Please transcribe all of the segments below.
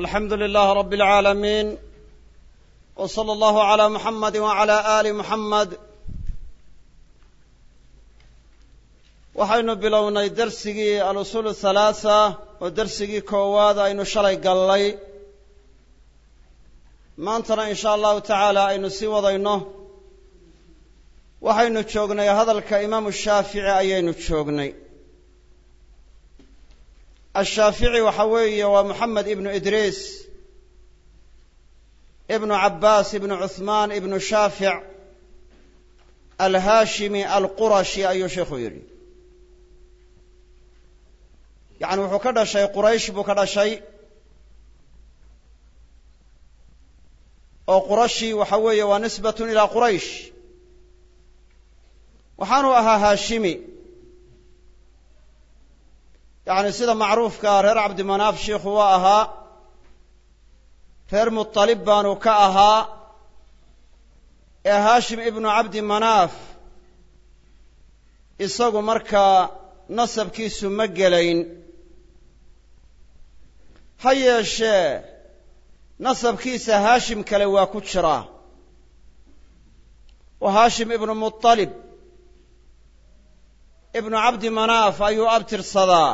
alxamdu lilaah rab اlcaalamiin w slى allahu عalى muxamadi wعalى ali muxamed waxaynu bilownay dersigii alusul halaasa oo dersigii koowaad aynu shalay gallay maantana in sha allahu tacaala aynu sii wadayno waxaynu joognay hadalka imaamu shaafici ayaynu joognay ashaafici waxa weeye waa moxamed ibnu idriis ibnu cabbaas ibnu cuhmaan ibnu shaafic alhaashimi alqurashi ayuu sheikhu yidhi. Yacni wuxuu ka dhashay quraysh buu ka dhashay oo qurashi waxa weeye waa nisbatun ilaa quraysh. Waxaanuu ahaa haashimi yacni sida macruufkaa reer cabdimanaaf shiikhu waa ahaa reer muطalib baanu ka ahaa ee haashim ibnu cabdi manaaf isagu markaa nasabkiisu ma gelayn. Ha yeeshee nasabkiisa haashim kale waa ku jiraa. Oo haashim ibnu muطalib ibnu cabdi manaaf ayuu abtirsadaa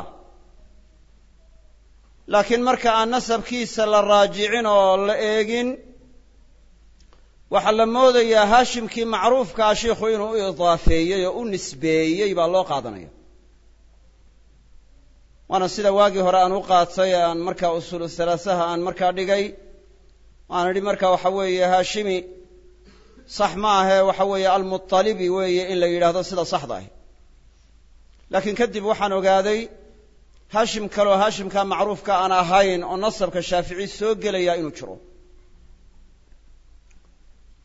laakiin marka aan nasabkiisa la raajicin oo la eegin waxaa la moodayaa haashimkii macruufkaa shiikhu inuu u idaafeeyey oo u nisbeeyey baa loo qaadanaya. Waana sida waagii hore aan u qaatay aan markaa usuulu halaasaha aan markaa dhigay aan idhi marka waxa weeye haashimi sax ma ahee waxa weeye almuطalibi weeye in la yidhaahdo sida saxda ahi. Laakiin kadib waxaan ogaaday haashim kaleoo haashimkaa macruufka aan ahayn oo nasabka shaafici soo gelaya inuu jiro.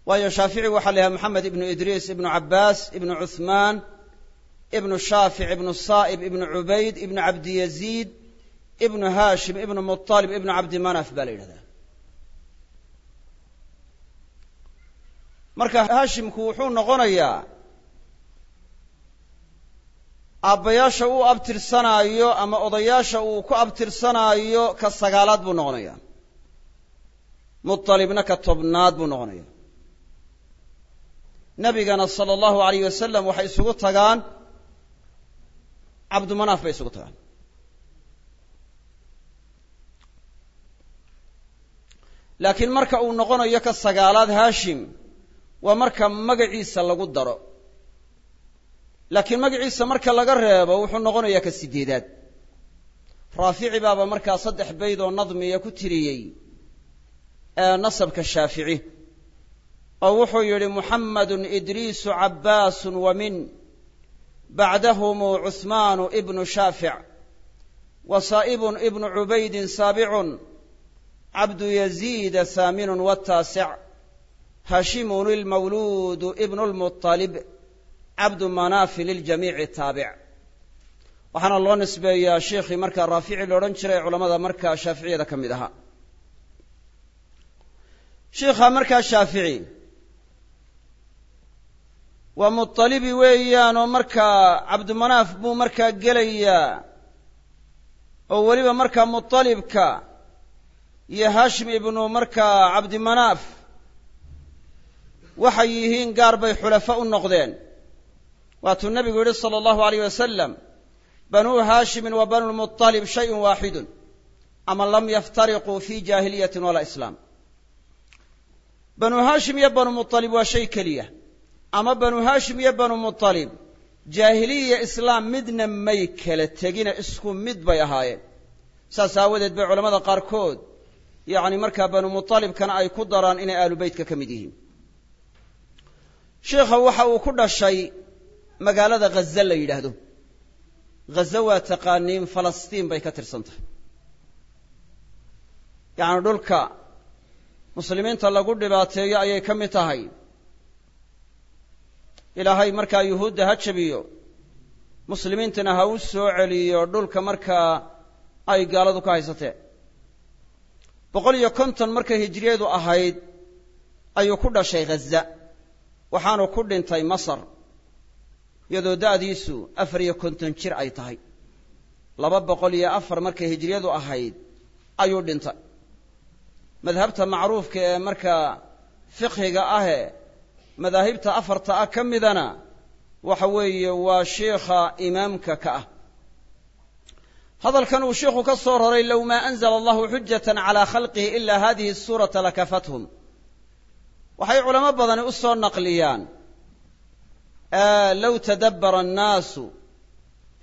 Waayo shaafici waxaa la yahay moxamed ibnu idriis ibnu cabbaas ibnu cuhmaan ibnu shaafic ibnu saa'ib ibnu cubayd ibnu cabdiyaziid ibnu haashim ibnu muطalib ibnu cabdi manaf baa la yidhahdaa. Marka haashimku wuxuu noqonayaa aabbayaasha uu abtirsanaayo ama odayaasha uu ku abtirsanaayo ka sagaalaad buu noqonaya. Muطalibna ka tobnaad buu noqonaya. Nebigana sala allahu alayh wasalam waxay isugu tagaan. Cabdumanaaf bay isugu tagaan. Laakiin marka uu noqonayo ka sagaalaad haashim waa marka magaciisa lagu daro laakiin magaciisa marka laga reebo wuxuu noqonayaa ka sideedaad. Raafici baaba markaa saddex bayd oo nadmiya ku tiriyey nasabka shaafici. Oo wuxuu yidhi muxammadun idriisu cabbaasun wa min bacdahumu cuhmaanu ibnu shaafic wa saa'ibun ibnu cubaydin saabicun cabdu yaziida haaminun wataasic haashimun ilmawluudu ibnu lmuطalib cabdu manaafi liljamiici taabic. Waxaana loo nisbeeyaa sheikhii markaa raafici la odhan jiray culamada markaa shaaficiyada ka mid ahaa sheikha markaa shaafici waa muطalibi weeyaan oo markaa cabdumanaaf buu markaa gelayaa oo weliba markaa muطalibka iyo haashim ibnu markaa cabdimanaaf waxay yihiin gaar bay xulafo u noqdeen waatuu nebigu yidhi sala allahu alayh wasalam banuu haashimin wa banu lmuطalib shayun waaxidun ama lam yaftariquu fi jaahiliyatin walaa islaam banuu haashim iyo banu muطalib waa shay keliya ama banu haashim iyo banu muطalib jaahiliya islaam midna may kala tegina isku mid bay ahaayeen saas aawadeed bay culamada qaarkood yacni markaa banu muطalibkana ay ku daraan inay aalu beytka ka mid yihiin sheikha waxa uu ku dhashay magaalada ghaze la yidhaahdo. Ghaze waa taqaaniin falastiin bay ka tirsan tahay yacni dhulka muslimiinta lagu dhibaateeyo ayay ka mid tahay. Ilaahay markaa yuhuudda ha jabiyo muslimiintana ha u soo celiyo dhulka markaa ay gaaladu ka haysateen boqol iyo konton markay hijriyadu ahayd ayuu ku dhashay ghaza waxaanu ku dhintay masar iyadoo da'diisu afar iyo konton jir ay tahay. Laba boqol iyo afar markay hijriyadu ahayd ayuu dhintay. Madhabta macruufka ee markaa fiqhiga ahe madaahibta afarta ah ka midana waxa weeye waa sheikha imaamka ka ah. Hadalkan uu sheikhu ka soo roray low maa anzala allahu xujatan calaa khalqihi ilaa hadihi suurata lakafathum waxay culamo badani u soo naqliyaan low tadabbara annaasu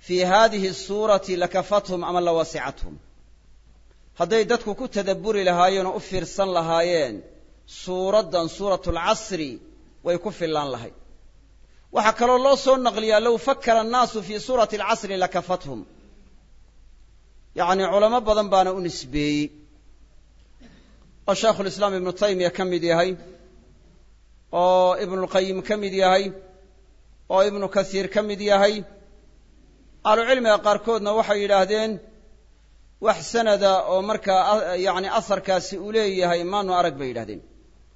fii hadihi suurati lakafathum ama lawasicathum hadday dadku ku tadabburi lahaayeen oo u fiirsan lahaayeen suuraddan suuratu alcasri way ku fillaan lahayd waxaa kaloo loo soo naqliyaa low fakara annaasu fii suurati alcasri lakafathum yacni culamo badan baana u nisbeeyey oo shaekhulislaam ibnu taymiya ka mid yahay oo ibnulqayim ka mid yahay oo ibnu kasiir ka mid yahay ahlucilmiga qaarkoodna waxay yidhaahdeen wax sanada oo markaa yani asarkaasi uu leeyahay maanu arag bay yidhahdeen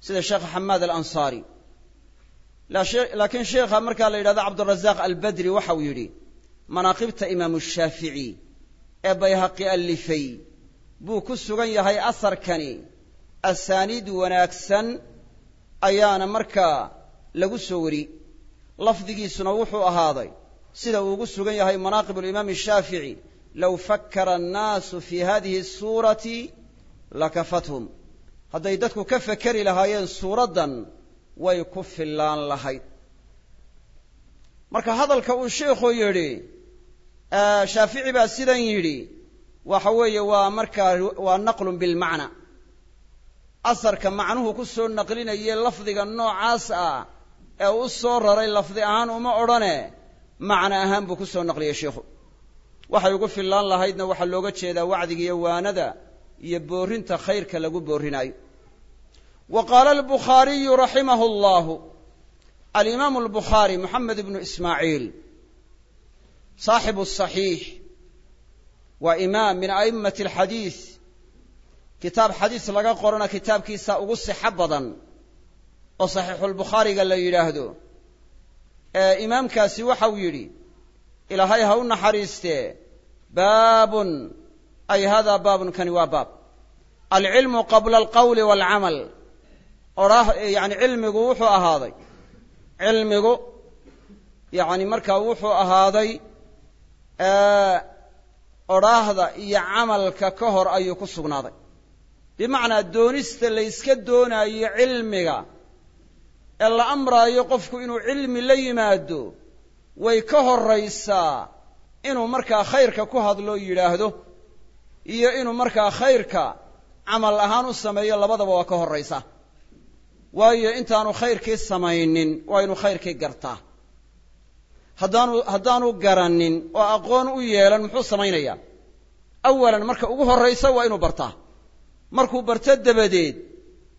sida sheekh xamaad alansaari. Laakiin sheekha markaa la yidhahdo cabdurazaaq albadri waxa uu yidhi manaaqibta imaamu shaafici ee bayhaqi allifay buu ku sugan yahay asarkani. Asaaniid wanaagsan ayaana markaa lagu soo wari lafdigiisuna wuxuu ahaaday sida uu ugu sugan yahay manaaqib alimaami shaafici low fakkara annaasu fii hadihi suurati lakafathum hadday dadku ka fekeri lahaayeen suuraddan way ku fillaan lahayd. Marka hadalka uu sheikhu yidhi shaafici baa sidan yidhi waxa weeye waa markaa waa naqlun bilmacna asarka macnuhu ku soo naqlinaye lafdiga noocaas ah ee u soo raray lafdi ahaan uma odhane macno ahaan buu ku soo naqliyey sheikhu. Waxay ugu fillaan lahaydna waxaa looga jeedaa wacdiga iyo waanada iyo boorinta khayrka lagu boorinayo. Wa qaala albukhaariyu raximahu allahu alimaamu albukhaari moxamed ibnu ismaaciil saaxibu saxiix waa imaam min a'immati alxadiid kitaab xadiis laga qorana kitaabkiisa ugu sixo badan oo saxiixulbukhaariga la yidhaahdo. Imaamkaasi waxau yidhi ilaahay ha u naxariistee baabun ay hada baabun kani waa baab. Alcilmu qabla alqawli waalcamal odhaah yani cilmigu wuxuu ahaaday. Cilmigu yani markaa wuxuu ahaaday odhaahda iyo camalka ka hor ayuu ku sugnaaday. Bimacnaa doonista la yska doonaayo cilmiga ee la amraayo qofku inuu cilmi la yimaado way ka horraysaa inuu markaa khayrka ku hadlo yidhaahdo iyo inuu markaa khayrka camal ahaan u sameeyo labadaba waa ka horraysaa. Waayo intaanu khayrkii samaynin waa inuu khayrkii gartaa. Haddaanu haddaanu garanin oo aqoon u yeelan muxuu samaynayaa? Awalan marka ugu horraysa waa inuu bartaa. Markuu barto dabadeed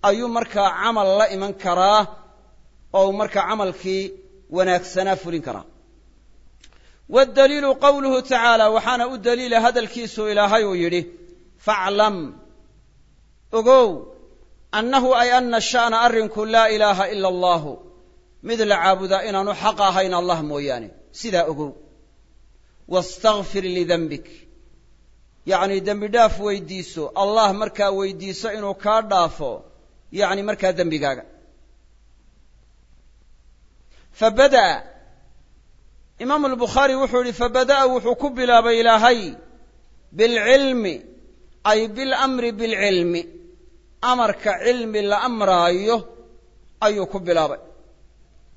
ayuu markaa camal la iman karaa oo uu markaa camalkii wanaagsanaa fulin karaa. Waddaliilu qawluhu tacaala waxaana u daliila hadalkiisu ilaahay uu yidhi faclam ogow annahu ay ana sha'na arrinku laa ilaaha ila allahu mid la caabudaa inaanu xaq ahayn allah mooyaane sidaa ogow. Wastakfir lidenbik yacni dembi dhaaf weydiiso allah markaa weydiiso inuu kaa dhaafo yacni markaa dembigaaga fabada'a imaamu albukhaari wuxuu yihi fabada'a wuxuu ku bilaabay ilaahay bilcilmi ay bilamri bilcilmi. Amarka cilmi la amraayo ayuu ku bilaabay.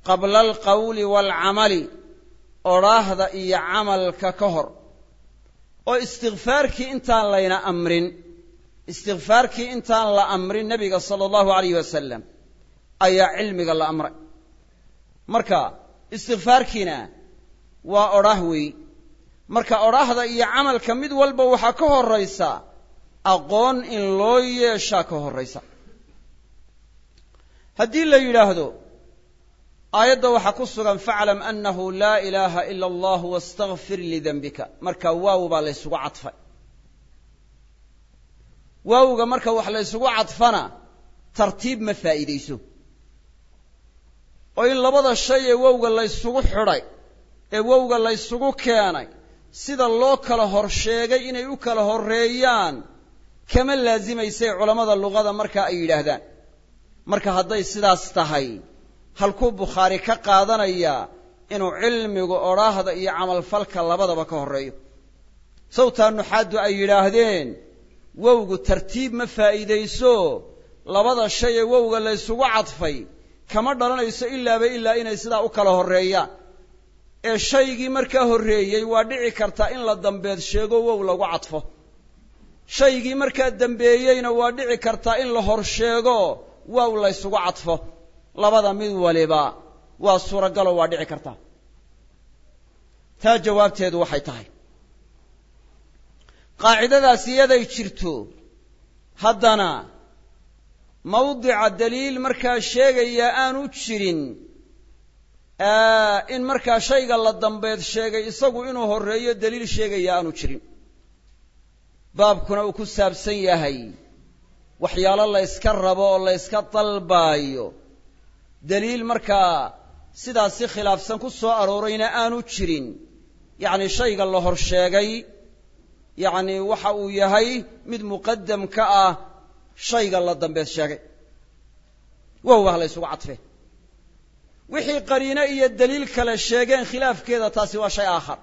Qabla alqawli waalcamali odhaahda iyo camalka ka hor. Oo istikfaarkii intaan layna amrin istikfaarkii intaan la amrin nebiga sala allahu alayh wasalam ayaa cilmiga la amray marka istikfaarkiina waa odhaah weey. Marka odhaahda iyo camalka mid walba waxaa ka horraysa aqoon in loo yeeshaa ka horraysa. Haddii la yidhaahdo aayadda waxaa ku sugan faclam annahu laa ilaaha ila allah wastakfir lidenbika marka waaw baa la ysugu cadfay. Waawga marka wax la ysugu cadfana tartiib ma faa'iidayso oo in labada shay ee wowga laysugu xidhay ee wowga laysugu keenay sida loo kala hor sheegay inay u kala horreeyaan kama laasimaysay culammada luqada marka ay yidhaahdaan. Marka hadday sidaas tahay halkuu bukhaari ka qaadanayaa inuu cilmigu odhaahda iyo camalfalka labadaba ka horreeyo. Sawtaa nuxaaddu ay yidhaahdeen wowgu tartiib ma faa'iidayso labada shay ee wowga la ysugu cadfay kama dhalanayso ilaaba ilaa inay sidaa u kala horreeyaan ee shaygii markaa horreeyey waa dhici kartaa in la dambeed sheego wow lagu cadfo. Shaygii markaa dembeeyeyna waa dhici kartaa in la hor sheego wow la ysugu cadfo. Labada mid waliba waa suuragalo waa dhici kartaa. Taa jawaabteedu waxay tahay. Qaacidadaas iyaday jirto haddana mawdica daliil markaa sheegayaa aanu jirin in markaa shayga la dambeed sheegay isagu inuu horreeyo daliil sheegaya aanu jirin. Baabkuna uu ku saabsan yahay. Waxyaalo la yska rabo oo la yska dalbaayo. Daliil markaa sidaas si khilaafsan ku soo aroorayna aanu jirin. Yacni shayga la hor sheegay yacni waxa uu yahay mid muqadam ka ah shayga la dambeed sheegay. Wowah la ysugu cadfe wixii qariino iyo daliil kale sheegeen khilaafkeeda taasi waa shay aakhar.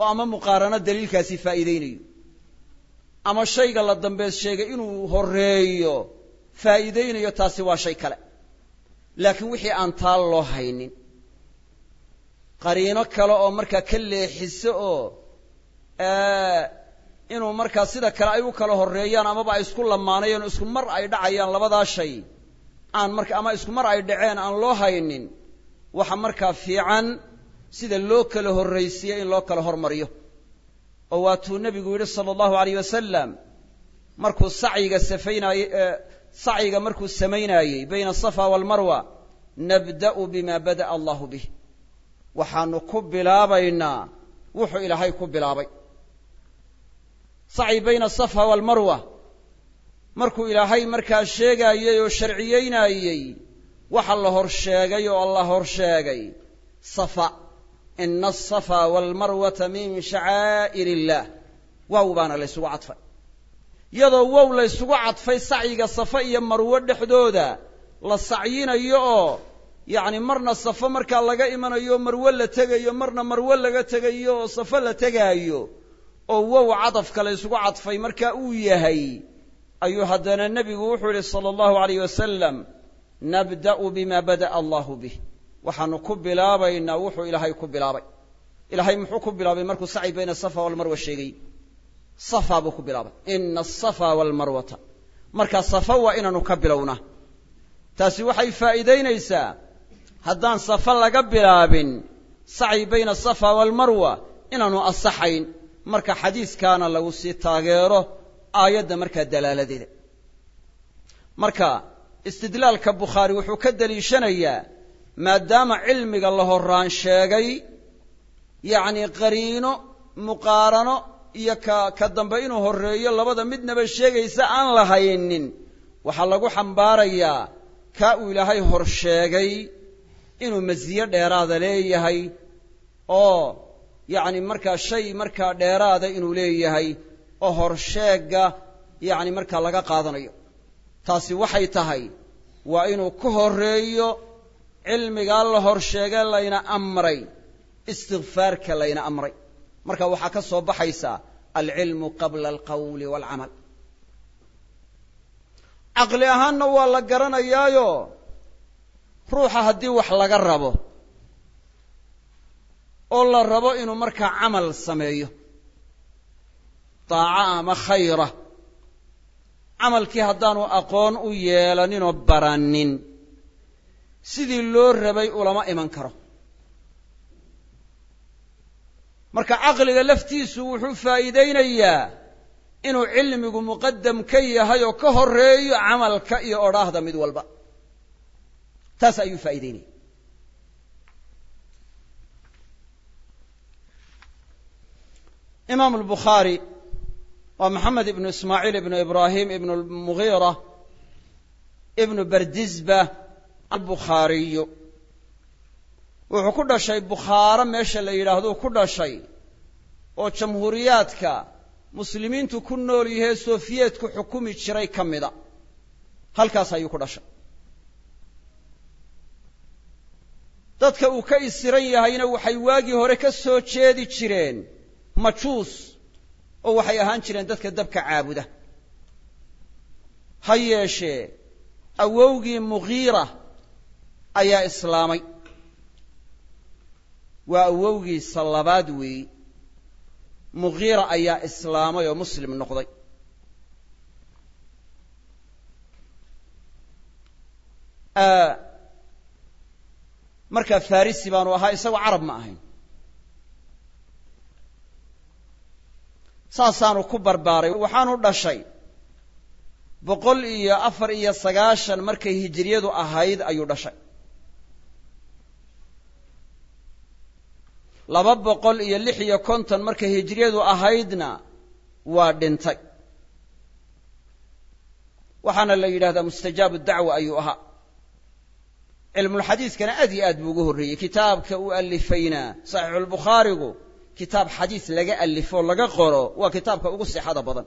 Oo ama muqaarano daliilkaasi faa'iideynayo ama shayga la dambeed sheegay inuu horreeyo faa'iideynayo taasi waa shay kale. Laakiin wixii aan taal loo haynin qariino kale oo markaa ka leexiso oo inuu markaa sida kale ay u kala horreeyaan amaba ay isku lamaanayeen isku mar ay dhacayaan labadaa shay. Aan marka ama isku mar ay dhaceen aan loo haynin waxa markaa fiican sida loo kala horraysiiye in loo kala hormariyo. Oo waatuu nebigu yidhi sala allahu alayh wasalam markuu sacyiga safaynaayey sacyiga markuu samaynaayey bayna asafa waalmarwa nabda'u bima bada'a allahu bih waxaanu ku bilaabaynaa wuxuu ilaahay ku bilaabay sacyi bayna asafa waalmarwa markuu ilaahay markaa sheegaayey oo sharciyeynaayey waxa la hor sheegay oo alla hor sheegay. Safa. Ina asafa waalmarwata min shacaa'ir illaah waaw baana la ysugu cadfay. Iyadoo wow la ysugu cadfay sacyiga safa iyo marwo dhexdooda la sacyinayo oo yacni marna safo markaa laga imanayo marwo la tegayo marna marwo laga tegayo oo safo la tegaayo oo wow cadafka la ysugu cadfay markaa uu yahay ayuu haddana nebigu wuxuu yihi sala allahu alayh wasalam nabda'u bima bada'a allahu bih. Waxaanu ku bilaabaynaa wuxuu ilaahay ku bilaabay. Ilaahay muxuu ku bilaabay markuu sacyi bayna asafa walmarwa sheegay? Safa buu ku bilaabay. Ina asafa walmarwata marka safa waa inaanu ka bilownaa taasi waxay faa'iidaynaysaa haddaan safa laga bilaabin sacyi bayna asafa waalmarwa inaanu asaxayn marka xadiiskaana lagu sii taageero aayadda markaa dalaaladeeda. Marka istidlaalka bukhaari wuxuu ka deliishanayaa maadaama cilmiga la horraan sheegay yacni qariino muqaarano iyo ka ka dambe inuu horreeyo labada midnaba sheegaysa aan la haynin waxaa lagu xambaarayaa kaa uu ilaahay hor sheegay inuu masiye dheeraada leeyahay oo yacni markaa shay markaa dheeraada inuu leeyahay oo horsheegga yacni markaa laga qaadanayo. Taasi waxay tahay waa inuu ka horreeyo cilmigaa la hor sheegee layna amray istikfaarka layna amray. Marka waxaa ka soo baxaysa alcilmu qabla alqawli waalcamal caqli ahaanna waa la garanayaayo ruuxa haddii wax laga rabo oo la rabo inuu markaa camal sameeyo. Daaca ama khayra. Camalkii haddaanu aqoon u yeelaninoo baranin sidii loo rabay ulama iman karo. Marka caqliga laftiisu wuxuu faa'iidaynayaa inuu cilmigu muqadam ka yahay oo ka horreeyo camalka iyo odhaahda mid walba. Taas ayuu faa'idaynaya imaamu albukhaari waa maxamed ibnu ismaaciil ibnu ibraahim ibnu lmugiira ibnu bardisba albukhaariyu wuxuu ku dhashay bukhaaro meesha la yidhaahduu ku dhashay oo jamhuuriyaadka muslimiintu ku nool yahee sofiyeetku xukumi jiray ka mida. Halkaas ayuu ku dhashay. Dadka uu ka isiran yahayna waxay waagii hore ka soo jeedi jireen majuus oo waxay ahaan jireen dadka dabka caabuda. Ha yeeshee awowgii mugiira ayaa islaamay. Waa awowgiisa labaad weeyi mugiira ayaa islaamay oo muslim noqday. Markaa farisi baanu ahaa isagoo carab ma ahayn saasaanu ku barbaaray waxaanu dhashay boqol iyo afar iyo sagaashan markay hijiriyadu ahayd ayuu dhashay. Laba boqol iyo lix iyo konton markay hijiriyadu ahaydna waa dhintay. Waxaana la yidhahdaa mustajaabu dacwa ayuu ahaa. Cilmulxadiiskana aad iyo aad buu ugu horreeyey. Kitaabka uu alifayna saxiixulbukhaarigu kitaab xadiis laga alifo laga qoro waa kitaabka ugu sixada badan.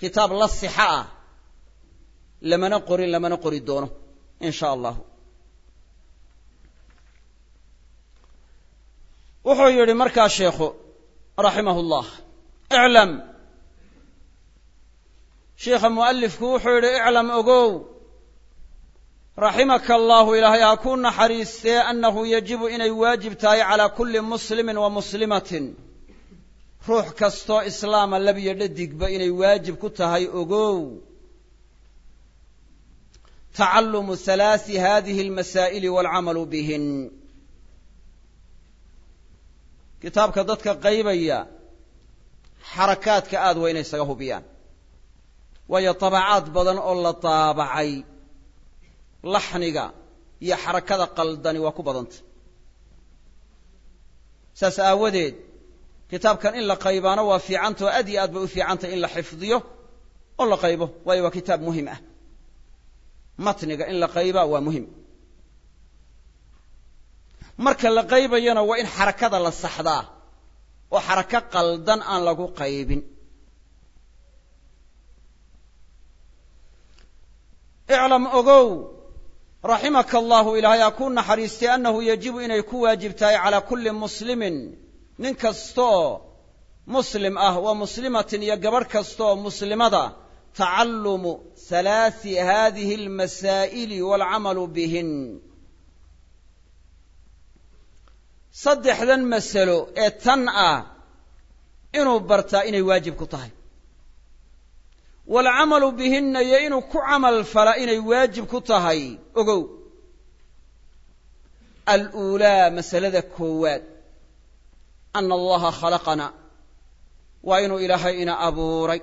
Kitaab la sixa ah lamana qorin lamana qori doono in sha allahu wuxuu yidhi markaa sheekhu raximah llah iclam. Sheikha mualifku wuxuu yidhi iclam ogow raximaka allahu ilaahay ha ku naxariistee annahu yajibu inay waajib tahay calaa kulli muslimin wa muslimatin. Ruux kastoo islaama labiyo dhadigba inay waajib ku tahay ogow. Tacalumu halaasi hadihi almasaa'ili waalcamalu bihin. Kitaabka dadka qaybaya xarakaadka aad waa inay isaga hubiyaan. Waayo tabacaad badan oo la daabacay laxniga iyo xarakada qaldani waa ku badanta saas aawadeed kitaabkan in la qaybaano waa fiicantao aad iyo aad bay u fiicantay in la xifdiyo oo la qaybo waayo waa kitaab muhiim ah. Matniga in la qaybaa waa muhiim. Marka la qaybayana waa in xarakada la saxdaa oo xarako qaldan aan lagu qaybin. Iclam ogow raximaka allahu ilaahay ha ku naxariistay annahu yajibu inay ku waajib tahay calaa kulli muslimin. Nin kastaoo muslim ah waa muslimatin iyo gabadh kastaoo muslimada tacallumu halaasi hadihi almasaa'ili waalcamalu bihin. Saddexdan masalo ee tan ah inuu bartaa inay waajib ku tahay waalcamalu bihinna iyo inuu ku camal fala inay waajib ku tahay. Ogow. Aluulaa masalada koowaad. Ana allaha khalaqana. Waa inuu ilaahay ina abuuray.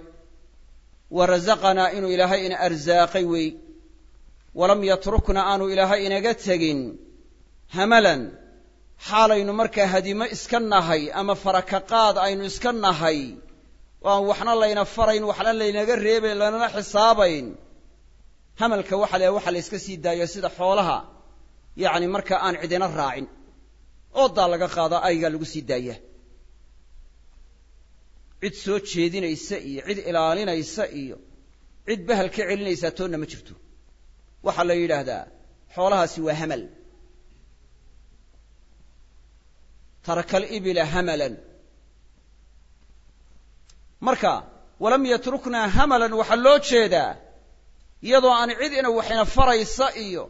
Wa rasaqanaa inuu ilaahay ina arsaaqay wey. Walam yatrukna aanu ilaahay inaga tegin. Hamalan. Xaalaynu markaa hadimo iska nahay ama farakaqaad aynu iska nahay oo waxna layna farayn waxna laynaga reebayn lanana xisaabayn. Hamalka waxa la waxa la yska sii daayo sida xoolaha. Yacni markaa aan cidina raacin. Oodaa laga qaada aygaa lagu sii daaya cid soo jeedinaysa iyo cid ilaalinaysa iyo cid bahal ka celinaysaa toonna ma jirto. Waxaa la yidhaahdaa xoolahaasi waa hamal. Taraka alibila hamalan marka walam yatruknaa hamalan waxaa loo jeedaa iyadoo aan cid ina wax ina faraysa iyo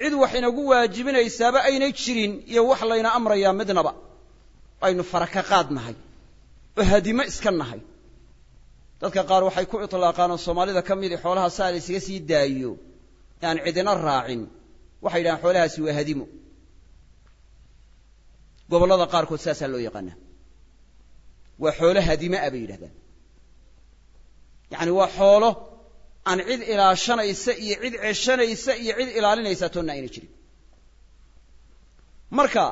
cid wax inagu waajibinaysaaba aynay jirin iyo wax layna amrayaa midnaba aynu faraka qaad nahay oo hadimo iska nahay. Dadka qaar waxay ku itlaaqaan oo soomaalida ka midi xoolaha saa la ysaga sii daayo aan cidina raacin. Waxay yidhahaan xoolahaasi waa hadimo. Gobollada qaarkood saasaa loo yaqaanaa waa xoolo hadime ah bay yidhahdaan. Yacani waa xoolo aan cid ilaashanaysa iyo cid ceshanaysa iyo cid ilaalinaysa toonna ayna jirin. Marka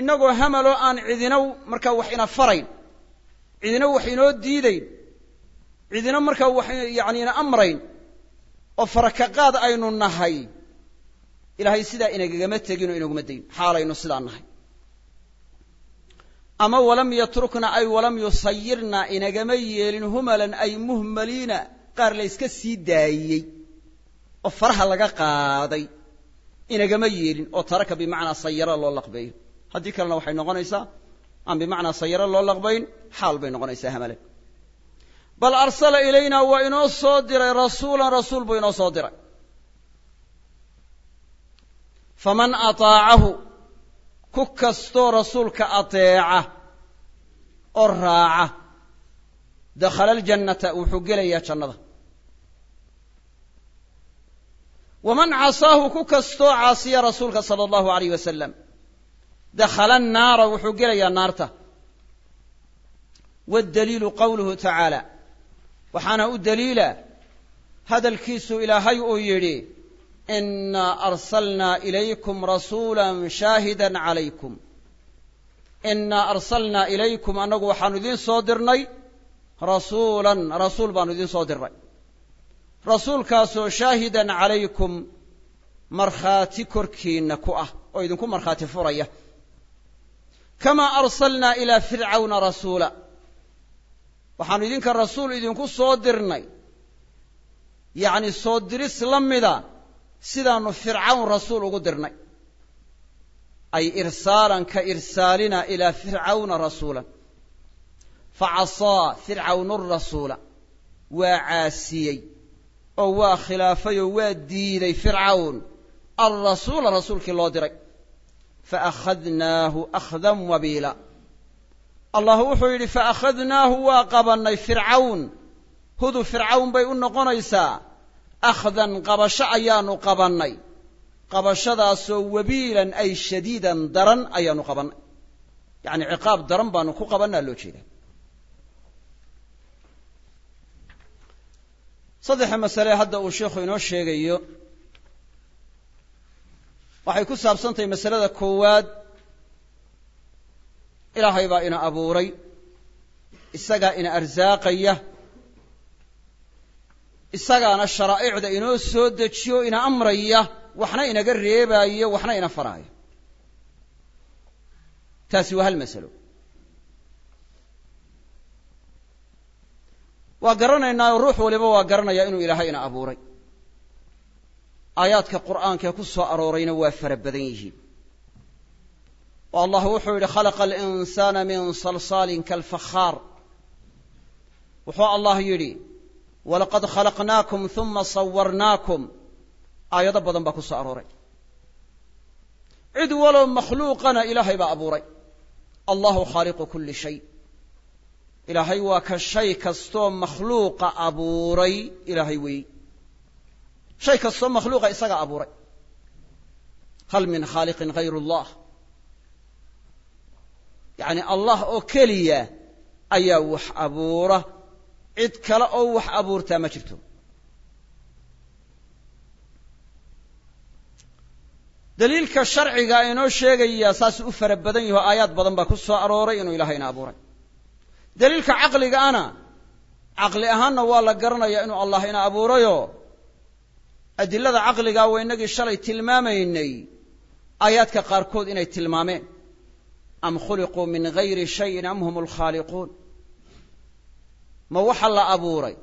innagoo hamaloo aan cidina markaa wax ina farayn cidina wax inoo diidayn cidina markaa wax yani ina amrayn oo farakaqaad aynu nahay ilaahay sidaa inagagama tegin oo inaguma dayn xaalaynu sidaa nahay ama walam yatrukna ay walam yusayirna inagama yeelin humalan ay muhmaliina qaar la yska sii daayey oo faraha laga qaaday inagama yeelin oo taraka bimacnaa sayara loo laqbeeyo haddii kalena waxay noqonaysaa aan bimacnaa sayara loo laqbayn xaal bay noqonaysaa hamale. Bal arsala ilaynaa waa inoo soo diray rasuulan rasuul buu inoo soo diray. Faman ataacahu ku kastoo rasuulka ateeca oo raaca dakhala aljannata wuxuu gelayaa jannada. Waman casaahu ku kastoo caasiya rasuulka sala allahu alayh wasalam dakhala annaara wuxuu gelayaa naarta. Waddaliilu qowluhu tacaala. Waxaana u daliila hadalkiisu ilaahay uu yidhi inaa arsalnaa ilaykum rasuula shaahida calaykum inaa arsalnaa ilaykum annagu waxaanu idiin soo dirnay rasuulan rasuul baanu idiin soo dirnay rasuulkaasoo shaahidan calaykum markhaati korkiinna ku ah oo idinku markhaati furaya kamaa arsalnaa ilaa fircawna rasuula waxaanu idinka rasuul idinku soo dirnay yacni soo diris la mida sidaanu fircawn rasuul ugu dirnay. Ay irsaalan ka irsaalina ilaa fircawna rasuulan. Facasaa fircawnu rasuula. Waa caasiyey. Oo waa khilaafay oo waa diiday fircawn. Alrasuula rasuulkii loo diray. Faakhadnaahu akhdan wabiila. Allah wuxuu yidhi faakhadnaahu waa qabannay fircawn. Hudu fircawn bay u noqonaysaa akhdan qabasho ayaanu qabannay. Qabashadaasoo wabiilan ay shadiidan daran ayaanu qabannay. Yacni ciqaab daran baanu ku qabannaa loo jeedaa. Saddexa masale hadda uu sheikhu inoo sheegayo waxay ku saabsantahay masalada koowaad. Ilaahay baa ina abuuray isagaa ina arsaaqaya isagaana sharaa'icda inoo soo dejiyo ina amraya waxna inaga reebaayo waxna ina faraayo. Taasi waa hal masalo. Waa garanaynaa ruux waliba waa garanaya inuu ilaahay ina abuuray. Aayaadka qur'aankaee ku soo aroorayna waa fara badan yihiin. Oo allah wuxuu yidhi khalaqa alinsaana min salsaalin kalfakhaar wuxuu allah yidhi walaqad khalaqnaakum huma sawarnaakum aayado badan baa ku soo arooray. Cid walow makhluuqana ilaahay baa abuuray. Allahu khaaliqu kulli shay. Ilaahay waa ka shay kastoo makhluuqa abuuray ilaahay weeyey shay kastoo makhluuqa isaga abuuray. Hal min khaaliqin hayr allah yacni allah oo keliya ayaa wax abuura cid kale oo wax abuurtaa ma jirto. Daliilka sharciga inoo sheegaya saasuu u fara badan yaho aayaad badan baa ku soo arooray inuu ilaahayna abuuray. Daliilka caqligaana caqli ahaanna waa la garanaya inuu allah ina abuurayoo adilada caqligaa waa inagii shalay tilmaamaynay aayaadka qaarkood inay tilmaameen. Am khuliquu min gayri shayin am hum alkhaaliquun ma waxa la abuuray?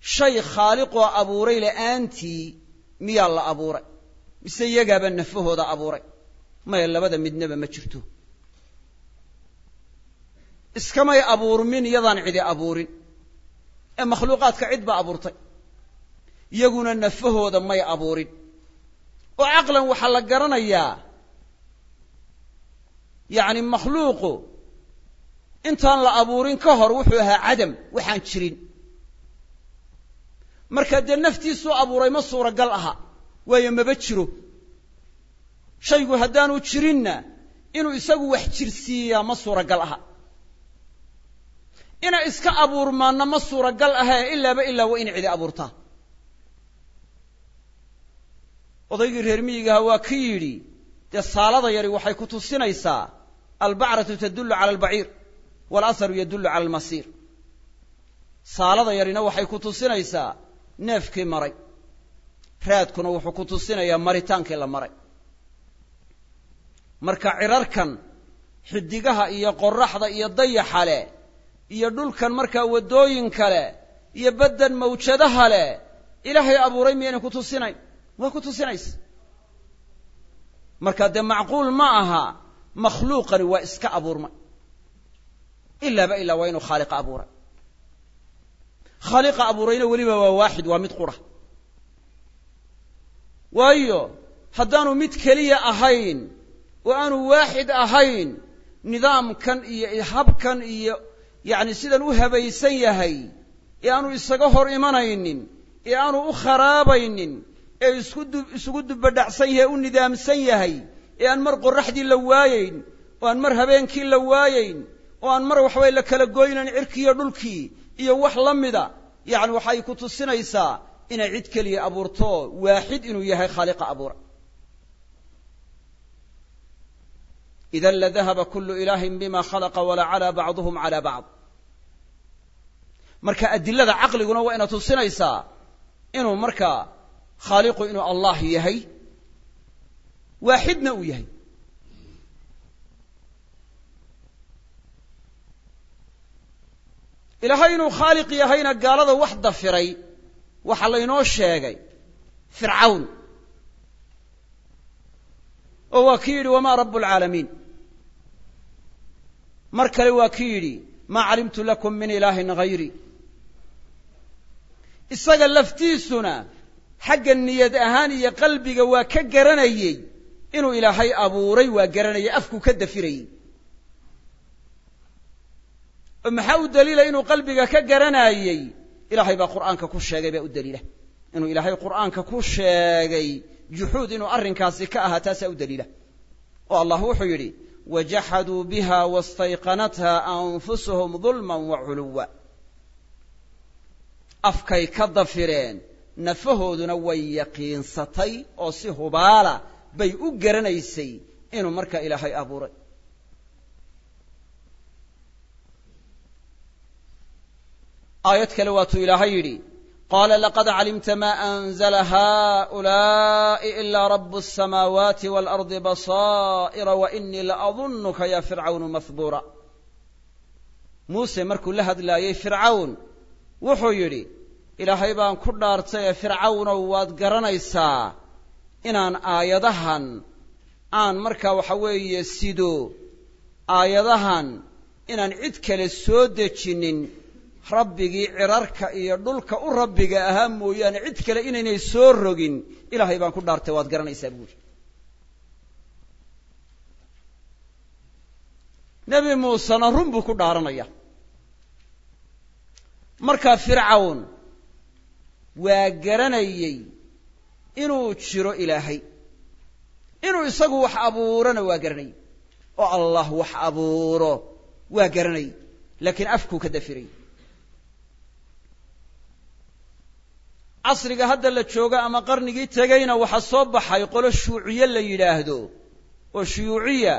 Shay khaaliqoo abuuray la'aantii miyaa la abuuray. Mise iyagaaba nafahooda abuuray. Maya labada midnaba ma jirto. Iskamay abuurmin iyadaan cidi abuurin. Ee makhluuqaadka cid baa abuurtay. Iyaguna nafahooda may abuurin. Oo caqlan waxaa la garanayaa. Yacni makhluuqu intaan la abuurin ka hor wuxuu ahaa cadam waxaan jirin. Marka dee naftiisuu abuuray ma suuragal aha. Waayo maba jiro. Shaygu haddaanu jirinna inuu isagu wax jirsiiyaa ma suuragal aha. Inay iska abuurmaanna ma suuragal ahee ilaaba ilaa waa inay cidi abuurtaa odaygii reer miyigaha waa ki yidhi dee saalada yari waxay ku tusinaysaa albacratu tadullu cala albaciir waalasaru yadullu cala almasiir. Saalada yarina waxay ku tusinaysaa neefkii maray. Raadkuna wuxuu ku tusinayaa maritaankii la maray. Marka cirarkan xidigaha iyo qoraxda iyo dayaxa leh iyo dhulkan markaa waddooyinka leh iyo baddan mawjadaha leh ilaahay abuuray miyaynay ku tusinayn? Waa ku tusinaysa. Marka dee macquul ma aha makhluuqani waa iska abuurmay ilaaba ilaa waa inuu khaaliqa abuuray khaaliqa abuurayna weliba waa waaxid waa mid qura waayo haddaanu mid keliya ahayn oo aanu waaxid ahayn nidaamkan iyo habkan iyo yacni sidan u habaysan yahay ee aanu isaga hor imanaynin ee aanu u kharaabaynin ee isku du isugu dubadhacsan yahay u nidaamsan yahay ee aan mar qorraxdii la waayeyn oo aan mar habeenkii la waayeyn oo aan mar waxaweye la kala goynayn cirkiiyo dhulkii iyo wax la mida. Yacni waxay ku tusinaysaa inay cid keliya abuurto. Waaxid inuu yahay khaaliqa abuura. Idan ladahaba kulu ilaahin bima khalaqa walacalaa bacduhum calaa bacd. Marka adilada caqliguna waa ina tusinaysaa inuu markaa khaaliqu inuu allah yahay waaxidna uu yahay ilaahay inuu khaaliq yahayna gaalada wax dafiray waxaa laynoo sheegay. Fircawn. Oo waa ki yidhi wamaa rabu alcaalamiin mar kale waa ki yidhi maa calimtu lakum min ilaahin hayri isaga laftiisuna xagga niyad ahaan iyo qalbiga waa ka garanayey inuu ilaahay abuuray waa garanayay afkuu ka dafirayey maxaa u daliila inuu qalbiga ka garanaayey? Ilaahay baa qur'aanka ku sheegay baa u daliila. Inuu ilaahay qur'aanka ku sheegay juxuud inuu arrinkaasi ka ahaa taasaa u daliila. Oo allah wuxuu yidhi wajaxaduu biha wastayqanatha anfusuhum wa culuwa. Afkay ka dafireen nafahooduna way yaqiinsatay oo si hubaala bay u garanaysay inuu markaa ilaahay abuuray aayad kale waatuu ilaahay yidhi qaala laqad calimta ma anzla haؤulaaءi ila rab الsamaawaati wاlardi basaa'ira wainii laadunka ya fircawnu mahbuura muuse markuu la hadlaayey fircawn wuxuu yidhi ilaahay baan ku dhaartay ee fircawnow waad garanaysaa inaan aayadahan aan markaa waxa weeye sido aayadahan inaan cid kale soo dejinin rabbigii cirarka iyo dhulka u rabbiga ahaa mooyaane cid kale inaynay soo rogin ilaahay baan ku dhaartay waad garanaysaa buuri nebi muusena run buu ku dhaaranaya. Markaa fircawn waa garanayey inuu jiro ilaahay. Inuu isagu wax abuurona waa garanayey. Oo allah wax abuuro waa garanayey. Laakiin afkuu ka dafiray casriga hadda la jooga ama qarnigii tegayna waxaa soo baxay qolo shuuciye la yidhaahdo oo shuyuuciya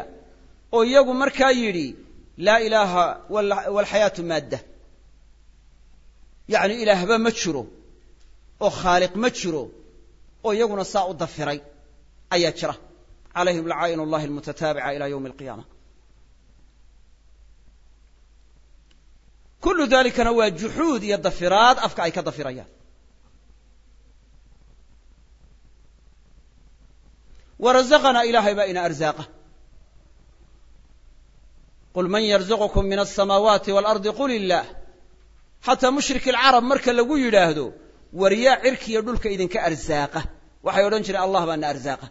oo iyagu markaa yidhi laa ilaaha walxayaatu maadda. Yacni ilaahba ma jiro oo khaaliq ma jiro oo iyaguna saa u dafiray ayaa jira. Calayhim lacaayin allahi almutataabica ila ywmi alqiyaama. Kullu dalikana waa juxuud iyo dafiraad afka ay ka dafirayaan warazaqanaa ilaahay baa ina arzaaqa qul man yarzuqukum min alsamaawaati waalardi qul illaah xataa mushrik alcarab marka lagu yidhaahdo waryaa cirkiiyo dhulka idinka arsaaqa waxay odhan jireen allah baa na arzaaqa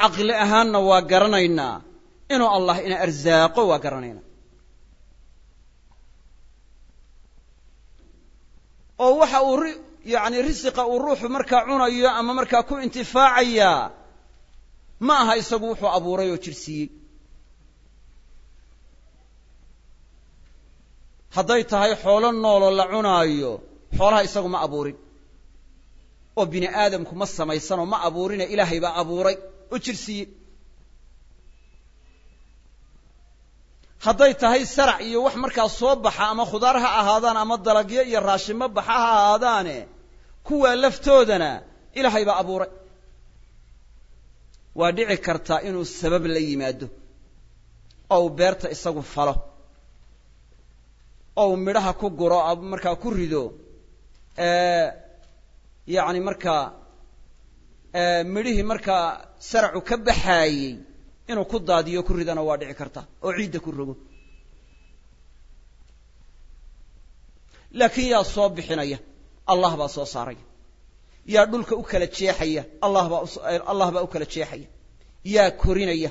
caqli ahaanna waa garanaynaa inuu allah ina arsaaqo waa garanaynaa oo waxa uu ri yacni risiqa uu ruuxu markaa cunayo ama markaa ku intifaacayaa ma aha isagu wuxuu abuuray oo jirsiiyey. Hadday tahay xoolo nooloo la cunaayo xoolaha isagu ma abuurin. Oo bini aadamku ma samaysanoo ma abuurine ilaahay baa abuuray oo jirsiiyey hadday tahay sarac iyo wax markaa soo baxa ama khudaar ha ahaadaan ama dalagyo iyo raashimo baxa ha ahaadaane kuwaa laftoodana ilaahay baa abuuray. Waa dhici kartaa inuu sabab la yimaado. Oo uu beerta isagu falo. Oo uu midhaha ku guro markaa ku rido yacni markaa midhihii markaa saracu ka baxaayey inuu ku daadiyo ku ridana waa dhici karta oo ciidda ku rogo. Laakiin yaa soo bixinaya allah baa soo saaraya. Yaa dhulka u kala jeexaya allah baa allah baa u kala jeexaya. Yaa korinaya.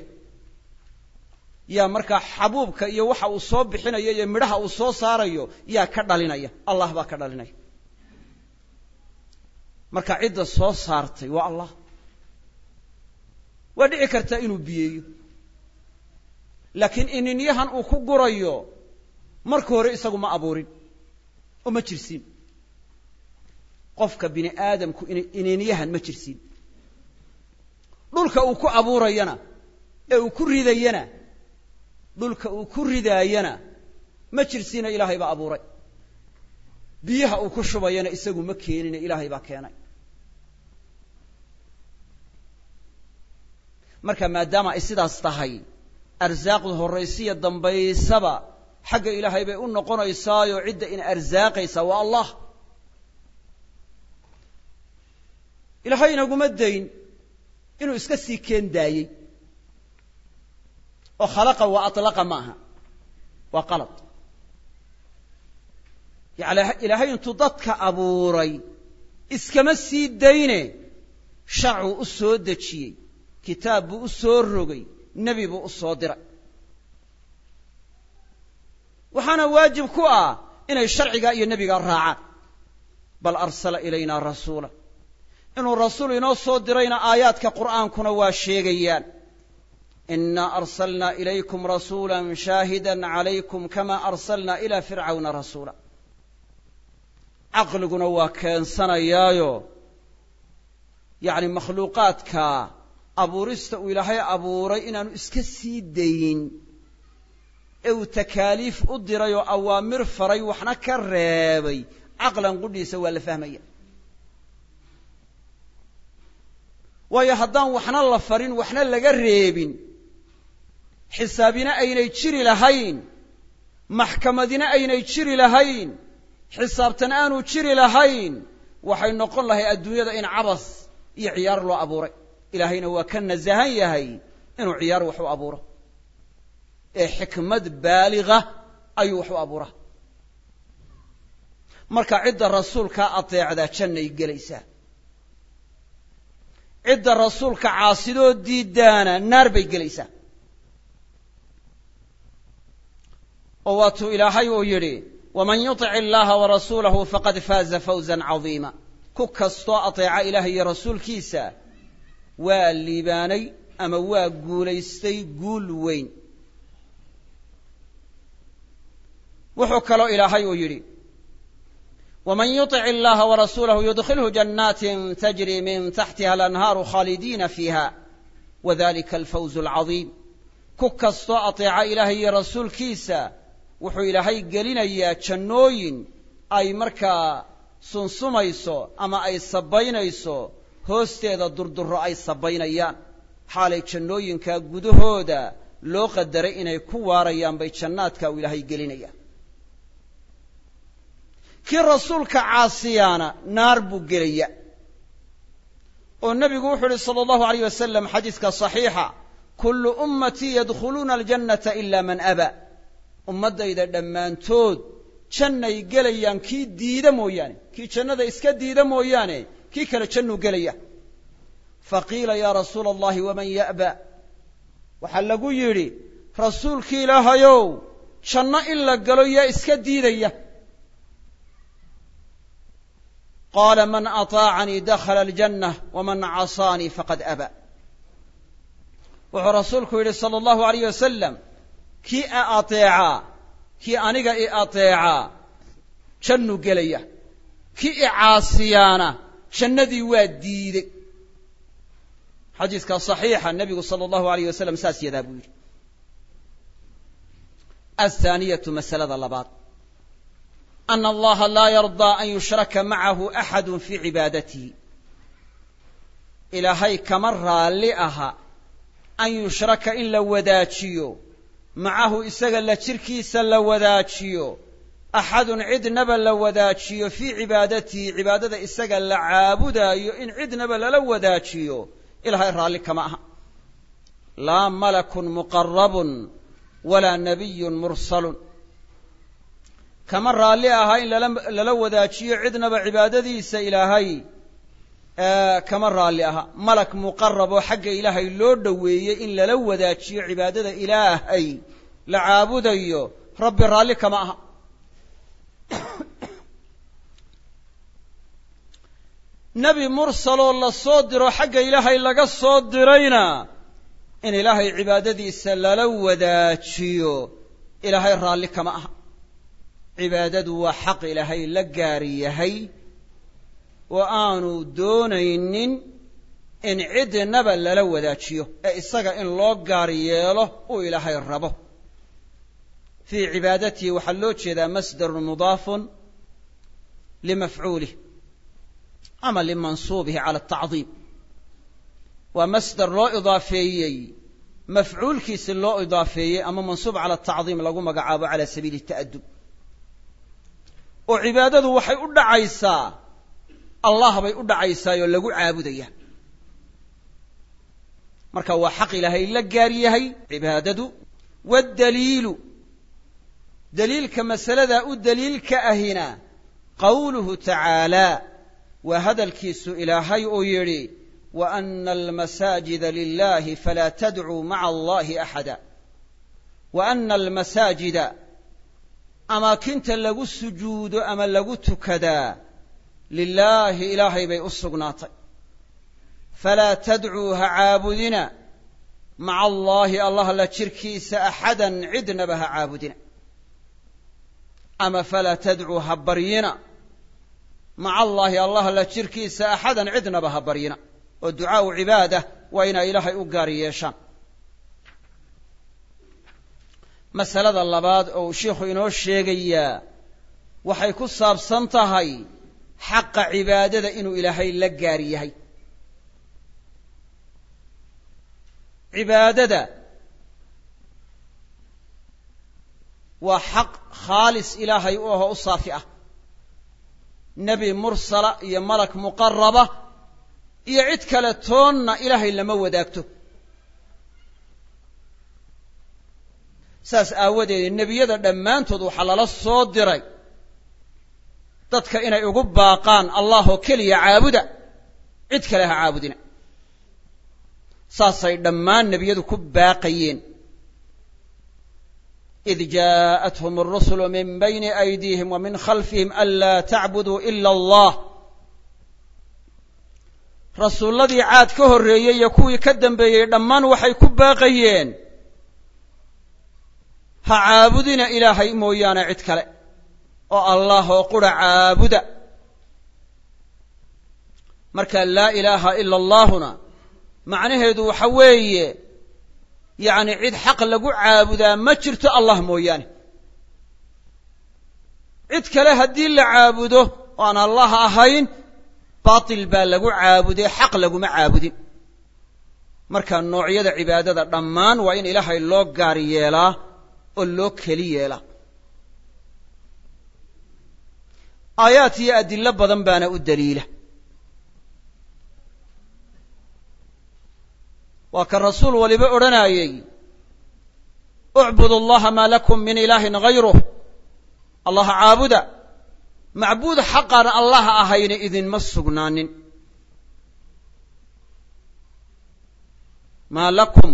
Yaa markaa xabuubka iyo waxa uu soo bixinayo iyo midhaha uu soo saarayo yaa ka dhalinaya. Allah baa ka dhalinaya. Marka cidda soo saartay waa allah waa dhici kartaa inuu biyeeyo. Laakiin ininyahan uu ku gurayo marka hore isagu ma abuurin oo ma jirsiin. Qofka bini aadamku ininyahan ma jirsiin. Dhulka uu ku abuurayana ee uu ku ridayana dhulka uu ku ridaayana ma jirsiina ilaahay baa abuuray. Biyaha uu ku shubayana isagu ma keenine ilaahay baa keenay marka maadaama ay sidaas tahay arsaaqda horraysiya dambaysaba xagga ilaahay bay u noqonaysaayo cidda in arsaaqaysaa waa allah. Ilaahay inaguma dayn inuu iska sii keen daayey. Oo khalaqa wa atlaqa ma aha waa qalad. Ilaahay intuu dadka abuuray iskama sii dayne sharcuu u soo dejiyey kitaab buu u soo rogay nebi buu u soo diray waxaana waajib ku ah inay sharcigaa iyo nebigaa raacaan. Bal arsala ilaynaa rasuula. Inuu rasuul inoo soo dirayna aayaadka qur'aankuna waa sheegayaan. Inaa arsalnaa ilaykum rasuula shaahida calaykum kama arsalnaa ila fircawna rasuula. Caqliguna waa keensanayaayo. Yacni makhluuqaadka abuurista uu ilaahay abuuray inaanu iska sii dayin. Ee uu takaaliif u diray oo awaamir faray waxna ka reebay. Caqlan qudhiisa waa la fahmaya. Waayo haddaan waxna la farin waxna laga reebin. Xisaabina aynay jiri lahayn. Maxkamadina aynay jiri lahayn. Xisaabtan aanu jiri lahayn. Waxay noqon lahay adduunyada in cabas iyo ciyaar loo abuuray ilaahayna waa ka nasahan yahay inuu ciyaar wax u abuuro. Ee xikmad baaliga ayuu wax u abuuraa marka cidda rasuulkaa adeecdaa jannay gelaysaa. Cidda rasuulka caasidoo diidaana naar bay gelaysaa. Oo waatuu ilaahay uu yidhi waman yutic illaha warasuulahu faqad faaza fawza cadiima. Ku kastoo ateeca ilaah iyo rasuulkiisa waa liibaanay ama waa guulaystay guul weyn. Wuxuu kaloo ilaahay uu yidhi wman yuطic illaha warasuulahu yudkhilhu janaatin tajri min taxtiha alanhaaru khaalidiina fiiha wadalika alfawz alcadiim. Ku kastoo ateeca ilaahay iyo rasuulkiisa wuxuu ilaahay gelinayaa jannooyin ay markaa sunsumayso ama ay sabaynayso hoosteeda durduro ay sabaynayaan. Xaalay jannooyinkaa gudahooda loo qadaray inay ku waarayaan bay jannaadka uu ilaahay gelinayaan. Kii rasuulka caasiyaana naar buu gelaya. Oo nebigu wuxuu uhi sala allahu alayh wasalam xadiiska saxiixa kullu ummatii yadkhuluuna aljannata ila man aba. Ummaddayda dhammaantood jannay gelayaan kii diida mooyaane kii jannada iska diida mooyaane kii kale jannuu gelaya. Faqiila yaa rasuula allahi waman ya'ba? Waxaa lagu yidhi rasuulkii ilaahayow janno in la galo yaa iska diidaya. Qaala man aطaacanii dakhala aljannah waman casaanii faqad aba. Wuxuu rasuulku yidhi sala allahu alayh wasalam kii a ateecaa kii aniga i ateecaa jannuu gelaya. Kii i caasiyaana jannadii waa diidey. Xadiiska صaxiixa nebigu salى allahu alayh wasalam saas yadaa buu yidhi. Athaaniyatu masalada labaad. Ana allaha laa yardaa an yushraka macahu axadu fii cibaadatihi. Ilaahay kama raalli aha an yushraka in la wadaajiyo. Macahu isaga la jirkiisa la wadaajiyo axadun cidnaba la wadaajiyo fii cibaadatihi cibaadada isaga la caabudaayo in cidnaba lala wadaajiyo ilahay raalli kama aha laa malakun muqarabun walaa nabiyun mursalun kama raalli ahaa in lala wadaajiyo cidnaba cibaadadiisa ilaahay kama raalli aha malak muqarab oo xagga ilaahay loo dhoweeyey in lala wadaajiyo cibaadada ilaahay la caabudayo rabbi raalli kama aha nebi mursaloo la soo diro xagga ilaahay laga soo dirayna in ilaahay cibaadadiisa lala wadaajiyo. Ilaahay raalli kama aha. Cibaadadu waa xaq ilaahay la gaari yahay. Oo aanu doonaynin in cidnaba lala wadaajiyo ee isaga in loo gaar yeelo uu ilaahay rabo. Fii cibaadatihi waxaa loo jeedaa masdarun mudaafun limafcuulih ama limansuubihi cala atacdiim waa masdar loo idaafeeyey mafcuulkiisi loo idaafeeyey ama mansuub cala atacdiim lagu magacaabo cala sabiili ta'adub oo cibaadadu waxay u dhacaysaa allah bay u dhacaysaayoo lagu caabudaya. Marka waa xaq ilaahay la gaar yahay cibaadadu waddaliilu daliilka masaladaa u daliilka ahina qawluhu tacaalaa waa hadalkiisu ilaahay uu yidhi wa ana almasaajida lilahi falaa tadcuu maca allahi axada. Wa ana almasaajida amaakinta lagu sujuudo ama lagu tukadaa lilaahi ilaahay bay u sugnaatay. Falaa tadcuu ha caabudina maca allaahi allah la jirkiisa axadan cidnaba ha caabudina. Ama falaa tadcuu ha baryina maca allaahi allah la jirkiisa axadan cidnaba ha baryina oo ducaau cibaada waa inay ilaahay u gaar yeeshaan. Masalada labaad oo uu sheikhu inoo sheegayaa waxay ku saabsan tahay xaqa cibaadada inuu ilaahay la gaar yahay. Cibaadada waa xaq khaalis ilaahay u ahoo u saafi ah nebi mursala iyo malak muqaraba iyo cid kale toonna ilaahay lama wadaagto. Saas aawadeed nebiyada dhammaantood waxaa lala soo diray dadka inay ugu baaqaan allah oo keliya caabuda cid kale ha caabudina. Saasay dhammaan nebiyadu ku baaqayeen id jaaءathum الrusulu min bayni aydiihim wa min khalfihim anlaa tacbuduu ila allah rasuulladii caad ka horreeyey iyo kuwii ka dambeeyey dhammaan waxay ku baaqayeen ha caabudina ilaahay mooyaane cid kale oo allah oo qura caabuda marka laa ilaaha ila allahuna macnaheedu waxa weeye yacni cid xaq lagu caabudaa ma jirto allah mooyaane. Cid kale haddii la caabudo oo aan allah ahayn baatil baa lagu caabuday xaq laguma caabudin. Marka noocyada cibaadada dhammaan waa in ilaahay loo gaar yeelaa oo loo keli yeelaa. Aayaad iyo adillo badan baana u daliila waa ka rasuul waliba odhanayey ucbud allaha maa lakum min ilaahin hayruh allaha caabuda. Macbuud xaqaan allah ahayna idinma sugnaanin. Maa lakum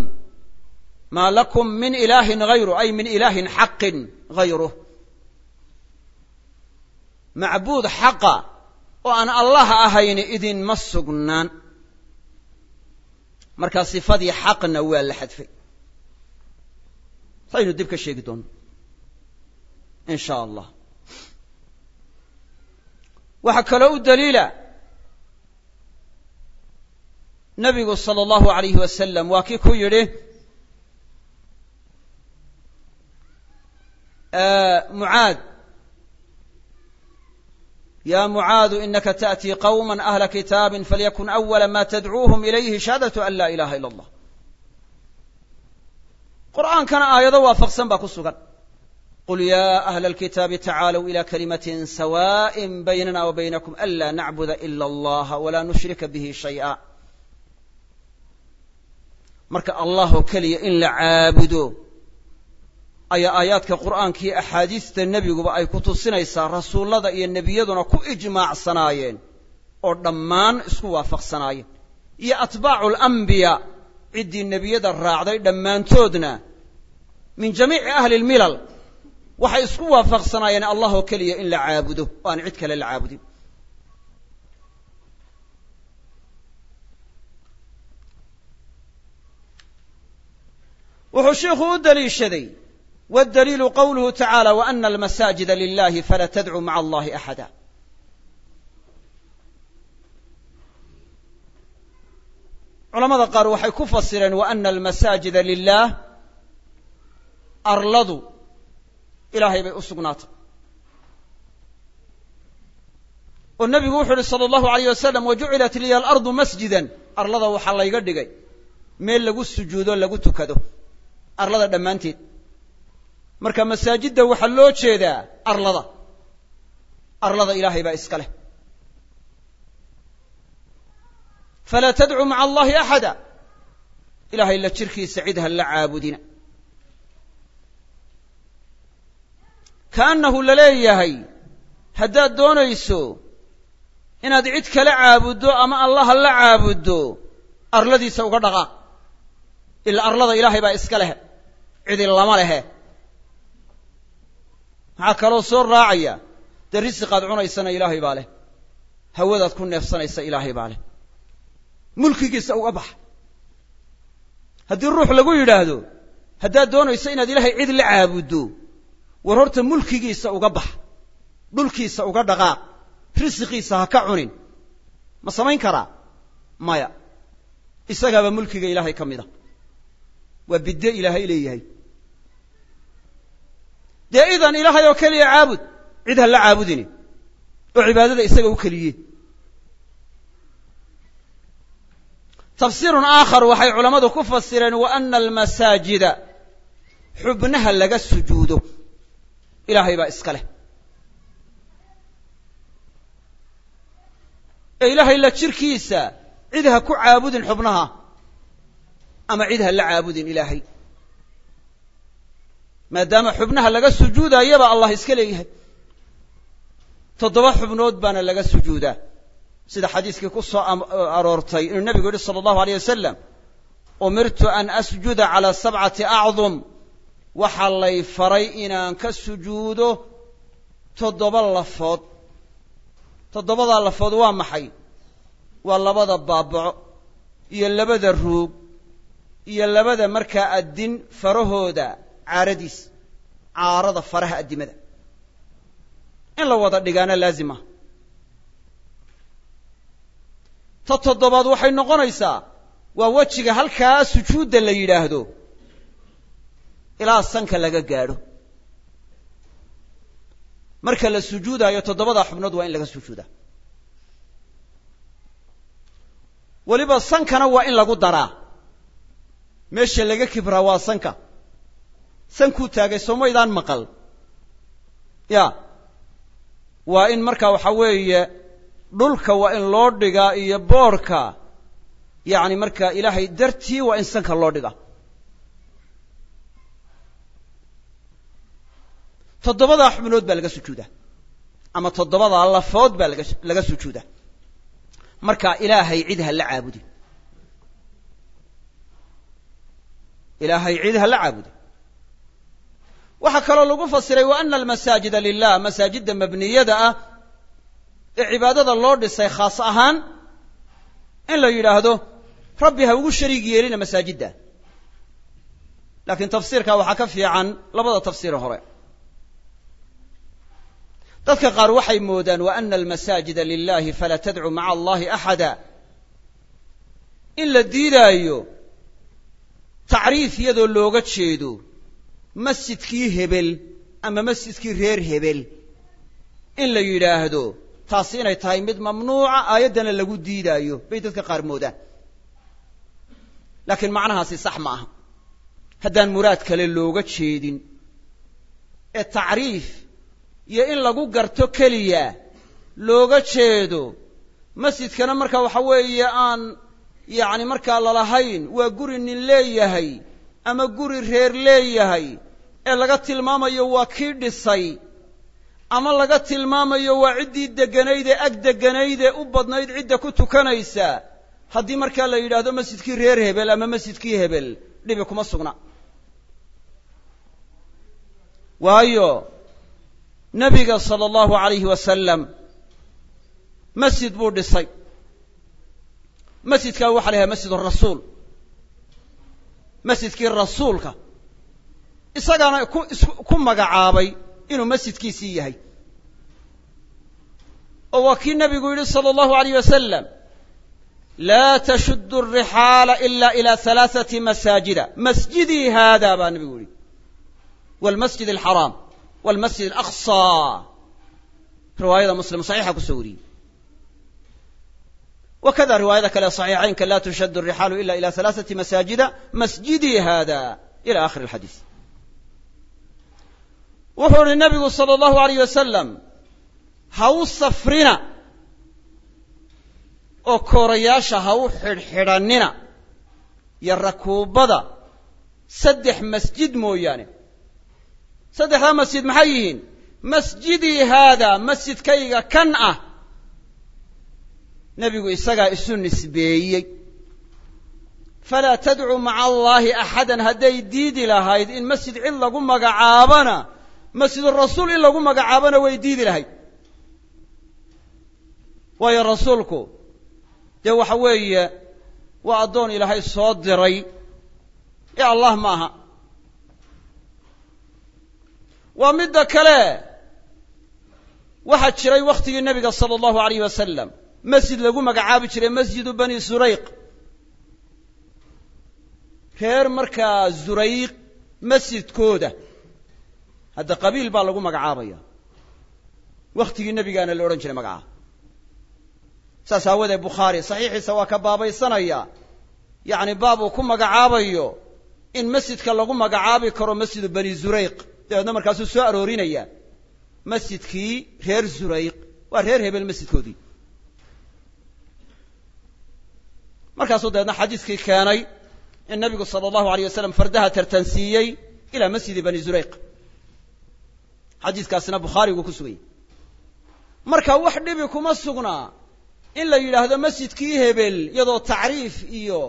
maa lakum min ilaahin hayru ay min ilaahin xaqin hayruh macbuud xaqa oo aan allah ahayna idinma sugnaan markaa sifadii xaqna waa la xadfay. Saynu dib ka sheegi doono in sha allah waxaa kaloo u daliila nabigu sala allahu alayhi wasalam waa kii ku yidhi mucaad ya mucaadu inaka taأtii qawma ahla kitaabi falyakun awala ma tadcuuhum ilayhi shahaadatu an laa ilaha ila allah qur'aankana aayado waafaqsan baa ku sugan qul yaa ahla alkitaabi tacaalow ila kalimatin sawa'in baynana wa baynakum anlaa nacbuda ila allaha walaa nushrika bihi shay'a marka allahoo keliya in la caabudo ayaa aayaadka qur'aanka iyo axaadiista nebiguba ay ku tusinaysaa rasuullada iyo nebiyaduna ku ijmaacsanaayeen oo dhammaan isku waafaqsanaayeen. Iyo atbaacu alambiyaa ciddii nebiyada raacday dhammaantoodna min jamiici ahli lmilal waxay isku waafaqsanaayeen allahoo keliya in la caabudo oo aan cid kale la caabudin. Wuxuu shiikhu u daliishaday qowluhu tacaala wa ana almasaajida lilahi fala tadcuu maca allahi axada culamada qaar waxay ku fasireen wa ana almasaajida lilah arladu ilaahay bay u sugnaatay oo nebigu wuxu uhi sala allahu alayh wasalam wajucilat liya alardu masjidan arlada waxaa layga dhigay meel lagu sujuudo lagu tukado arlada dhammaanteed marka masaajidda waxaa loo jeedaa arlada. Arlada ilaahay baa iska leh. Falaa tadcuu maca allahi axada. Ilahay la jirkiisa cid ha la caabudina. Kaannahu la leeyahay haddaad doonayso inaad cid kala caabuddo ama allaha la caabuddo arladiisa uga dhaqaaq ila arlada ilaahay baa iska leh. Cidi lama lehe maxaa kaloo soo raacaya? Dee risiqaad cunaysana ilaahay baa leh. Hawadaad ku neefsanaysa ilaahay baa leh. Mulkigiisa uga bax. Haddii ruux lagu yidhaahdo haddaad doonayso inaad ilaahay cid la caabuddo war horta mulkigiisa uga bax. Dhulkiisa uga dhaqaaq. Risiqiisa ha ka cunin. Ma samayn karaa? Maya. Isagaaba mulkiga ilaahay ka mid a waa bidde ilaahay leeyahay dee idan ilaahay oo keliya caabud cid ha la caabudini. Oo cibaadada isaga u keliye. Tafsiirun aakhar waxay culammadu ku fasireen wa ana almasaajida xubnaha laga sujuudo. Ilaahay baa iska leh. Ee ilaahay la jirkiisa cid ha ku caabudin xubnaha ama cid ha la caabudin ilaahay maadaama xubnaha laga sujuudayaba allah iska leeyahay. toddoba xubnood baana laga sujuudaa. sida xadiiskii ku soo aroortay inuu nebigu yihi sala allahu aleyh wasalam umirtu an asjuda calaa sabcati acdum. Waxaa lay faray inaan ka sujuudo toddoba lafood. toddobadaa lafood waa maxay? Waa labada baabaco iyo labada ruug iyo labada markaa addin farahooda caaradiis caarada faraha addimada. In la wada dhigaana laazim ah ta toddobaad waxay noqonaysaa waa wejiga halkaa sujuudda la yidhaahdo ilaa sanka laga gaadho. Marka la sujuudaayo toddobadaa xubnood waa in laga sujuudaa. Weliba sankana waa in lagu daraa. Meesha laga kibraa waa sanka sankuu taagay soomaydaan maqal. Ya. Waa in marka waxa weeye dhulka waa in loo dhigaa iyo boodhka yacni marka ilaahay dartii waa in sanka loo dhigaa. Toddobadaa xubnood baa laga sujuudaa ama toddobadaa lafood baa laga laga sujuudaa marka ilaahay cid ha la caabudin ilaahay cid ha la caabudin waxaa kaloo lagu fasiray wa ana almasaajida lilah masaajidda mabniyada ah ee cibaadada loo dhisay khaas ahaan in la yidhaahdo rabbi ha ugu shariig yeelina masaajidda. Laakiin tafsiirkaa waxaa ka fiican labada tafsiire hore. Dadka qaar waxay moodaan wa ana almasaajida lilahi falaa tadcu maca allahi axada in la diidaayo tacriif iyadoo looga jeedo masjidkii hebel ama masjidkii reer hebel. In la yidhaahdo taasi inay tahay mid mamnuuca aayaddana lagu diidaayo bay dadka qaar moodaan laakiin macnahaasi sax ma aha. Haddaan muraad kale looga jeedin ee tacriif iyo in lagu garto keliya looga jeedo masjidkana marka waxa weeye aan yacni markaa lalahayn waa guri nin leeyahay ama guri reer leeyahay ee laga tilmaamayo waa kii dhisay ama laga tilmaamayo waa ciddii degganayd ee ag degganayd ee u badnayd cidda ku tukanaysa. Haddii markaa la yidhaahdo masjidkii reer hebel ama masjidkii hebel dhibi kuma sugna. Waayo nebiga sala allahu alayhi wasalam masjid buu dhisay. Masjidkaa waxa la yahay masjid rasuul. Masjidkii rasuulka isagaana ku ku magacaabay inuu masjidkiisii yahay oo waa kii nebigu yidhi sala allahu alayh wasalam laa tashuddu alrixaala ila ila halaaثati masaajida masjidii haada baa nebigu yihi wاlmasjid alxaraam wاlmasjid alaqصى riwaayada muslim saxiixa kusoo wariyey wakada riwaayada kale صaxiixaynka la tushaddu الrixaalu ila ila halaaثati masaajida masjidii hada ila akhir اlxadiis wuxuu uhi nabigu salى اllahu alayh wasalam ha u safrina oo koorayaasha ha u xidhxidhannina iyo rakuubada saddex masjid mooyaane. Saddexdaa masjid maxay yihiin? Masjidii haada masjidkayga kan ah. Nebigu isagaa isu nisbeeyey. Falaa tadcuu maca allaahi axadan hadday diidi lahayd in masjid cid lagu magacaabana masjidurasuul in lagu magacaabana way diidi lahayd waayo rasuulku dee waxa weeye waa addoon ilaahay soo diray. Ee allah ma aha. Waa midda kale waxaa jiray wakhtigii nebiga sala allahu alayh wasalam masjid lagu magacaabi jiray masjidu bani surayq reer markaa zurayq masjidkooda hadda qabiil baa lagu magacaabaya. Wakhtigii nebigaana la odhan jiray magacaha saas aawadeed bukhaari saxiixiisa waa ka baabaysanaya. Yacni baab uu ku magacaabayo in masjidka lagu magacaabi karo masjidu bani zurayq. Dabeedna markaasuu soo aroorinaya masjidkii reer zurayq. Waa reer hebel masjidkoodii. Markaasuu dabeedna xadiiskii keenay in nabigu sala allahu alayh wasalam fardaha tartansiiyey ilaa masjidi bani zurayq xadiiskaasina bukhaariguu ku sugayay marka wax dhibi kuma sugnaa in la yidhaahdo masjidkii hebel iyadoo tacriif iyo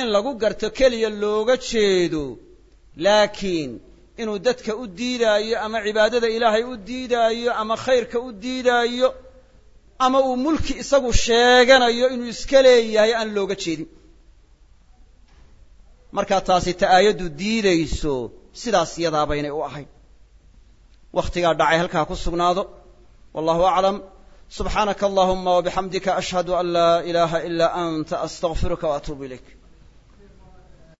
in lagu garto keliya looga jeedo. Laakiin inuu dadka u diidaayo ama cibaadada ilaahay u diidaayo ama khayrka u diidaayo ama uu mulki isagu sheeganayo inuu iska leeyahay aan looga jeedin. Markaa taasi ta aayaddu diidayso sidaas yadaa baynay u ahayd wakhtigaa dhacay halkaa ku sugnaado. Wallahu aclam. Subxaanaka allahuma wabixamdika ashhadu an laa ilaaha ilaa anta astaqfiruka waatuubu ilayk